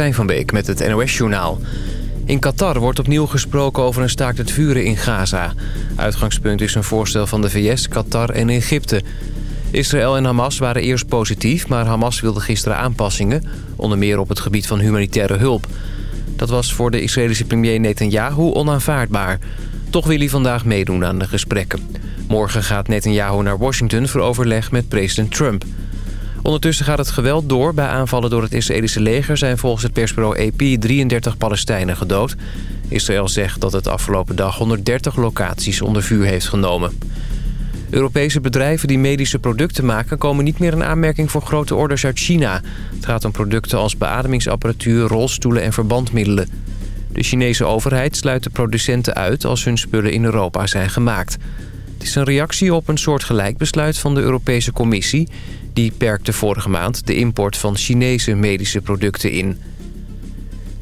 Van Beek met het NOS-journaal. In Qatar wordt opnieuw gesproken over een staakt het vuren in Gaza. Uitgangspunt is een voorstel van de VS, Qatar en Egypte. Israël en Hamas waren eerst positief, maar Hamas wilde gisteren aanpassingen... onder meer op het gebied van humanitaire hulp. Dat was voor de Israëlische premier Netanyahu onaanvaardbaar. Toch wil hij vandaag meedoen aan de gesprekken. Morgen gaat Netanyahu naar Washington voor overleg met president Trump... Ondertussen gaat het geweld door. Bij aanvallen door het Israëlische leger zijn volgens het persbureau AP 33 Palestijnen gedood. Israël zegt dat het afgelopen dag 130 locaties onder vuur heeft genomen. Europese bedrijven die medische producten maken... komen niet meer in aanmerking voor grote orders uit China. Het gaat om producten als beademingsapparatuur, rolstoelen en verbandmiddelen. De Chinese overheid sluit de producenten uit als hun spullen in Europa zijn gemaakt. Het is een reactie op een soortgelijk besluit van de Europese Commissie... Die perkte vorige maand de import van Chinese medische producten in.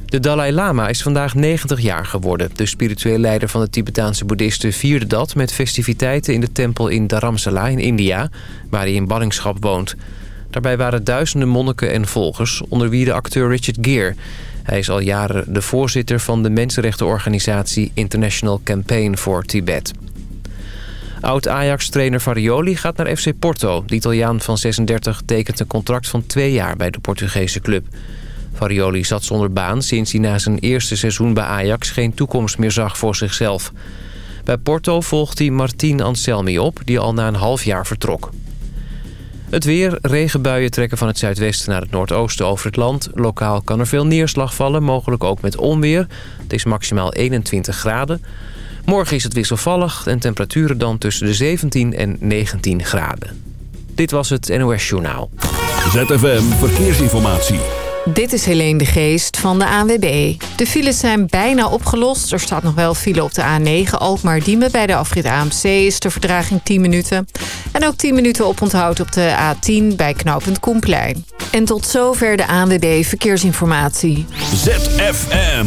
De Dalai Lama is vandaag 90 jaar geworden. De spiritueel leider van de Tibetaanse boeddhisten vierde dat... met festiviteiten in de tempel in Dharamsala in India... waar hij in ballingschap woont. Daarbij waren duizenden monniken en volgers... onder wie de acteur Richard Gere. Hij is al jaren de voorzitter van de mensenrechtenorganisatie... International Campaign for Tibet. Oud-Ajax-trainer Farioli gaat naar FC Porto. De Italiaan van 36 tekent een contract van twee jaar bij de Portugese club. Farioli zat zonder baan sinds hij na zijn eerste seizoen bij Ajax geen toekomst meer zag voor zichzelf. Bij Porto volgt hij Martin Anselmi op, die al na een half jaar vertrok. Het weer, regenbuien trekken van het zuidwesten naar het noordoosten over het land. Lokaal kan er veel neerslag vallen, mogelijk ook met onweer. Het is maximaal 21 graden. Morgen is het wisselvallig en temperaturen dan tussen de 17 en 19 graden. Dit was het NOS Journaal. ZFM Verkeersinformatie. Dit is Helene de Geest van de ANWB. De files zijn bijna opgelost. Er staat nog wel file op de A9 Alkmaar-Diemen. Bij de afrit AMC is de verdraging 10 minuten. En ook 10 minuten oponthoud op de A10 bij knooppunt Koenplein. En tot zover de ANWB Verkeersinformatie. ZFM.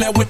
Swagger, hop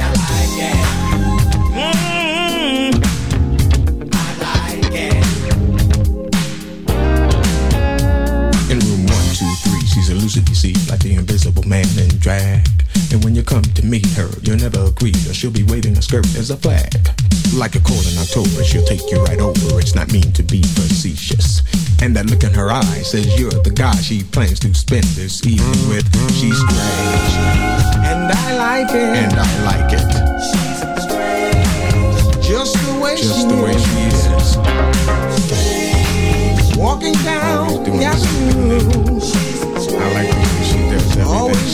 the invisible man in drag. And when you come to meet her, you'll never agree, that she'll be waving a skirt as a flag. Like a cold in October, she'll take you right over. It's not mean to be facetious. And that look in her eye says you're the guy she plans to spend this evening with. She's strange, and I like it. And I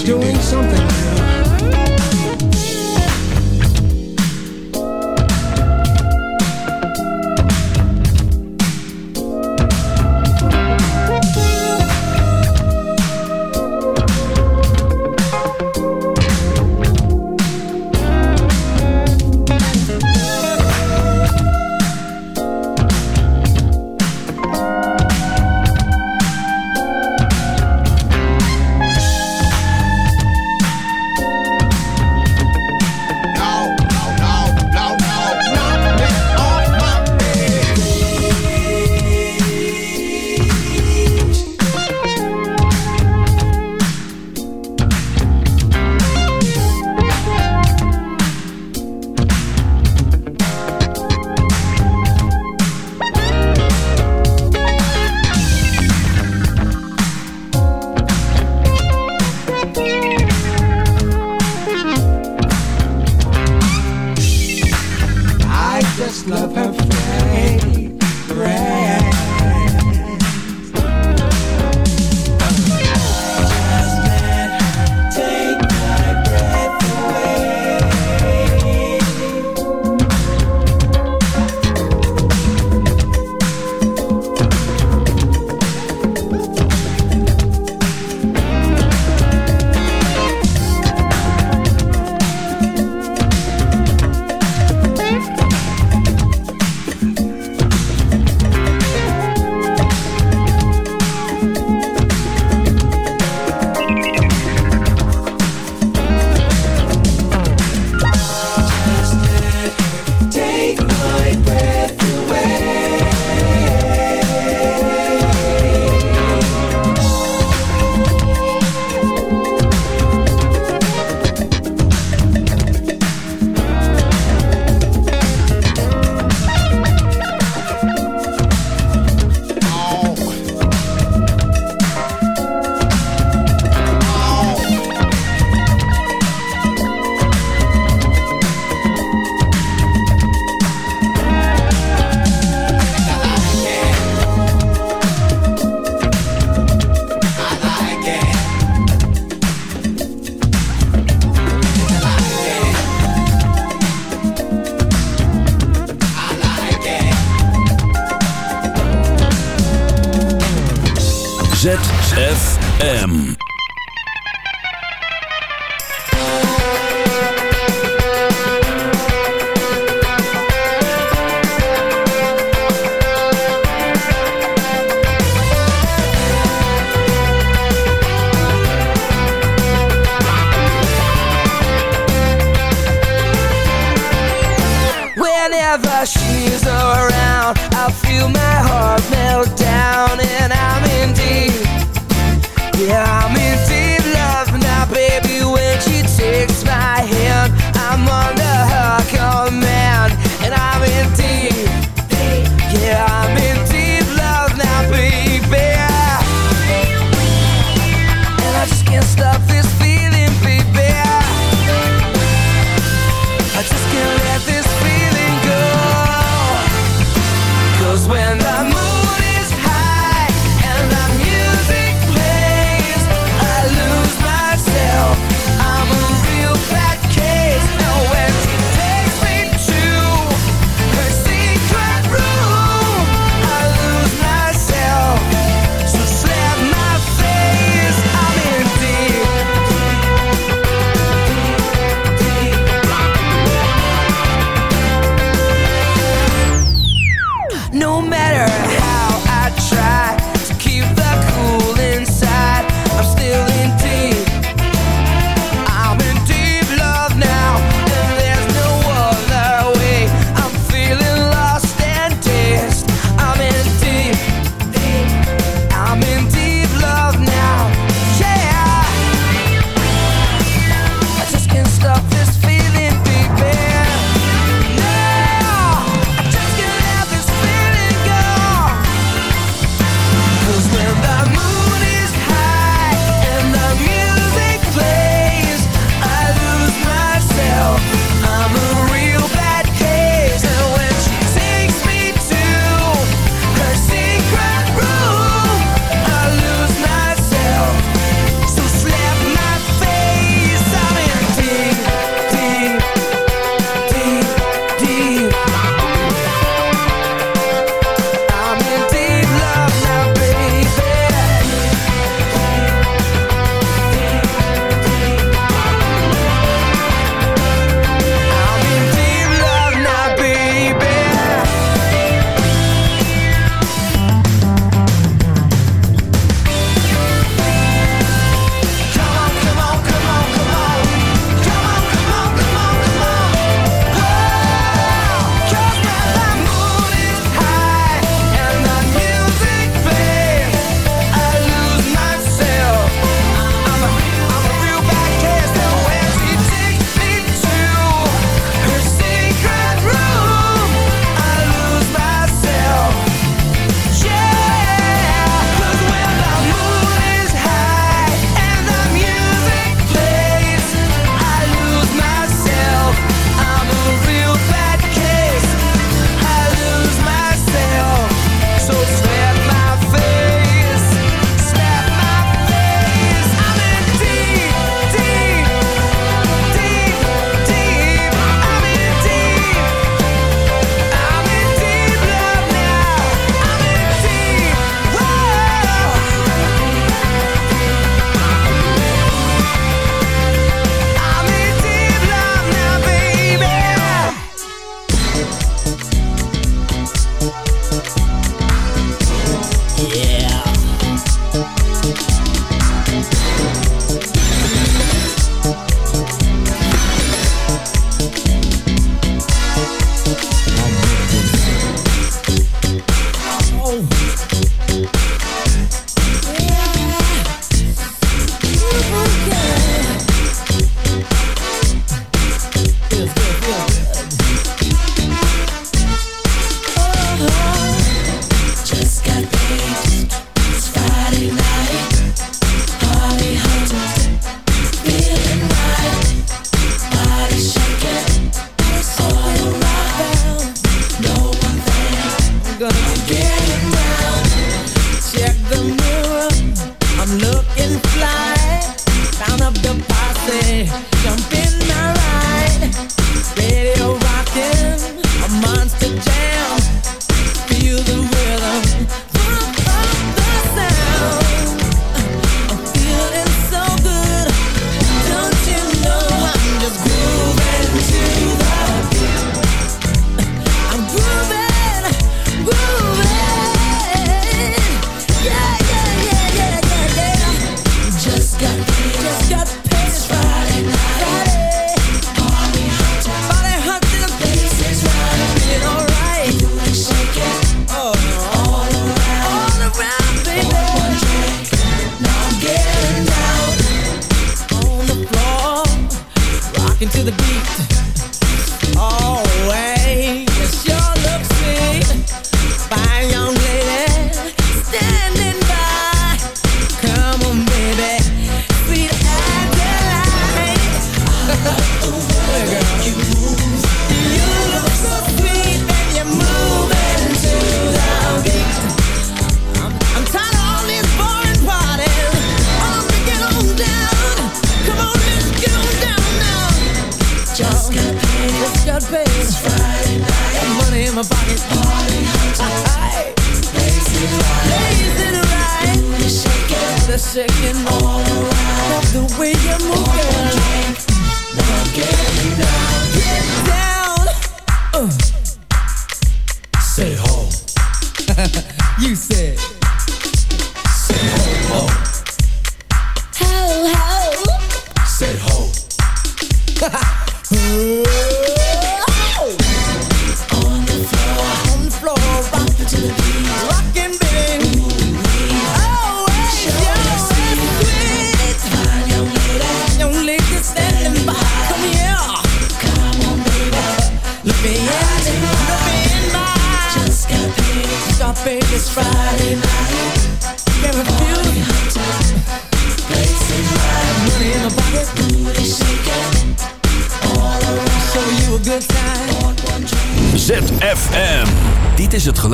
doing something.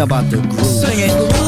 about the groove. Sing it.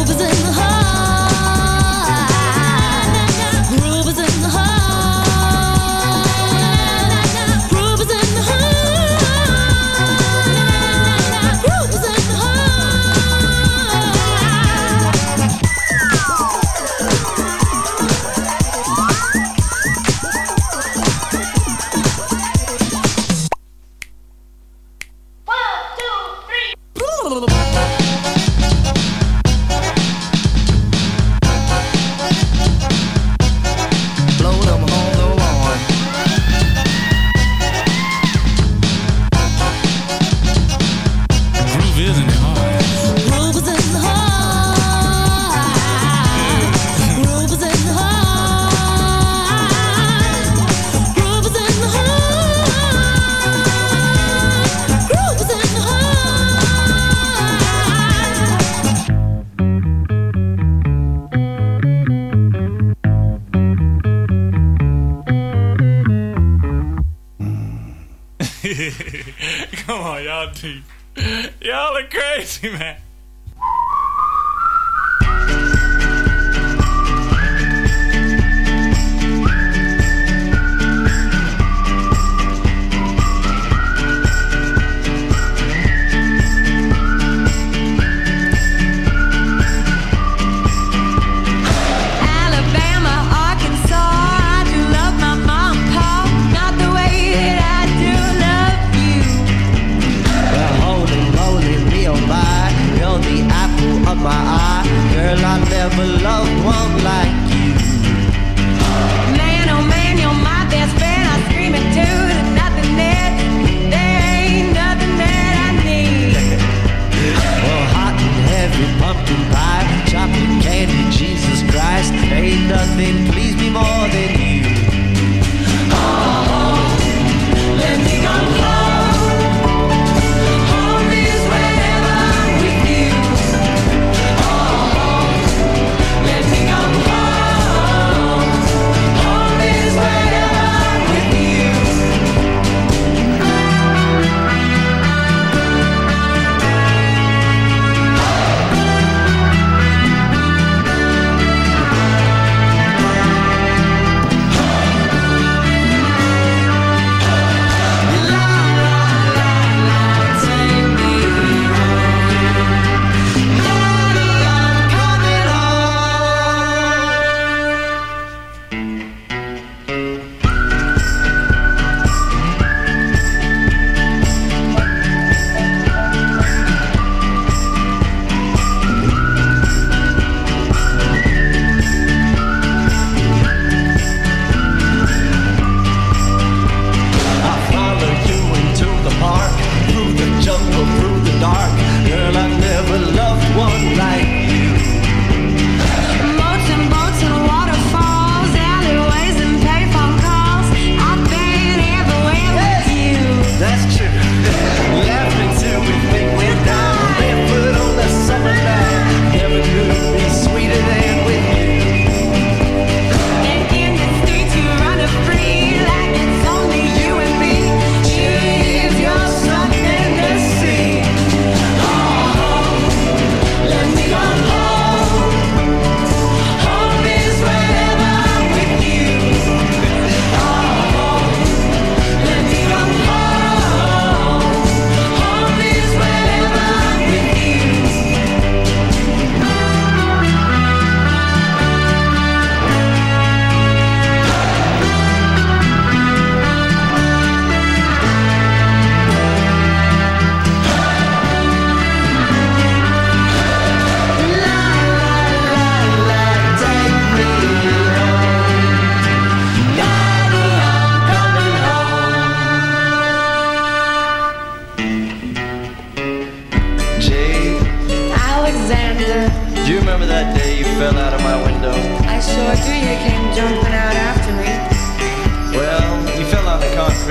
man.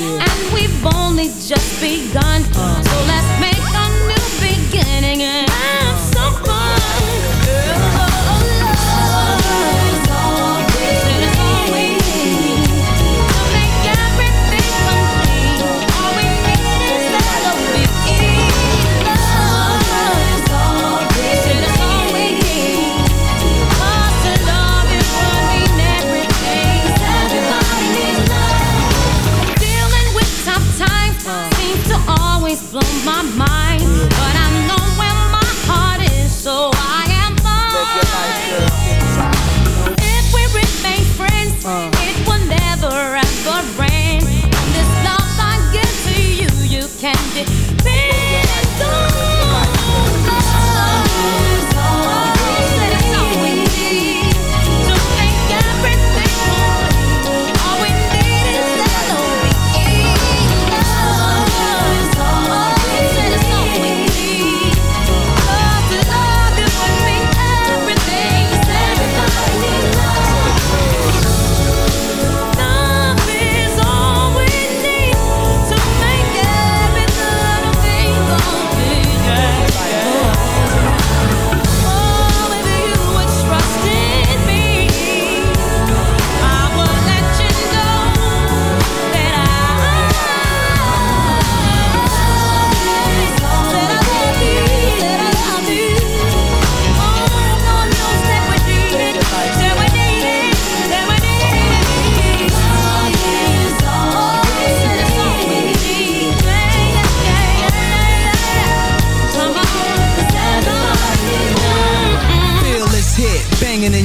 yeah. and we've only just begun. Uh.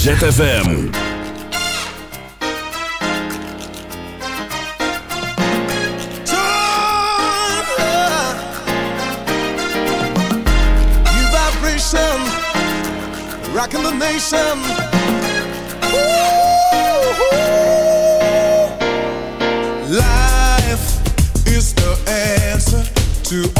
ZFM. Rocking the nation. Life is the answer to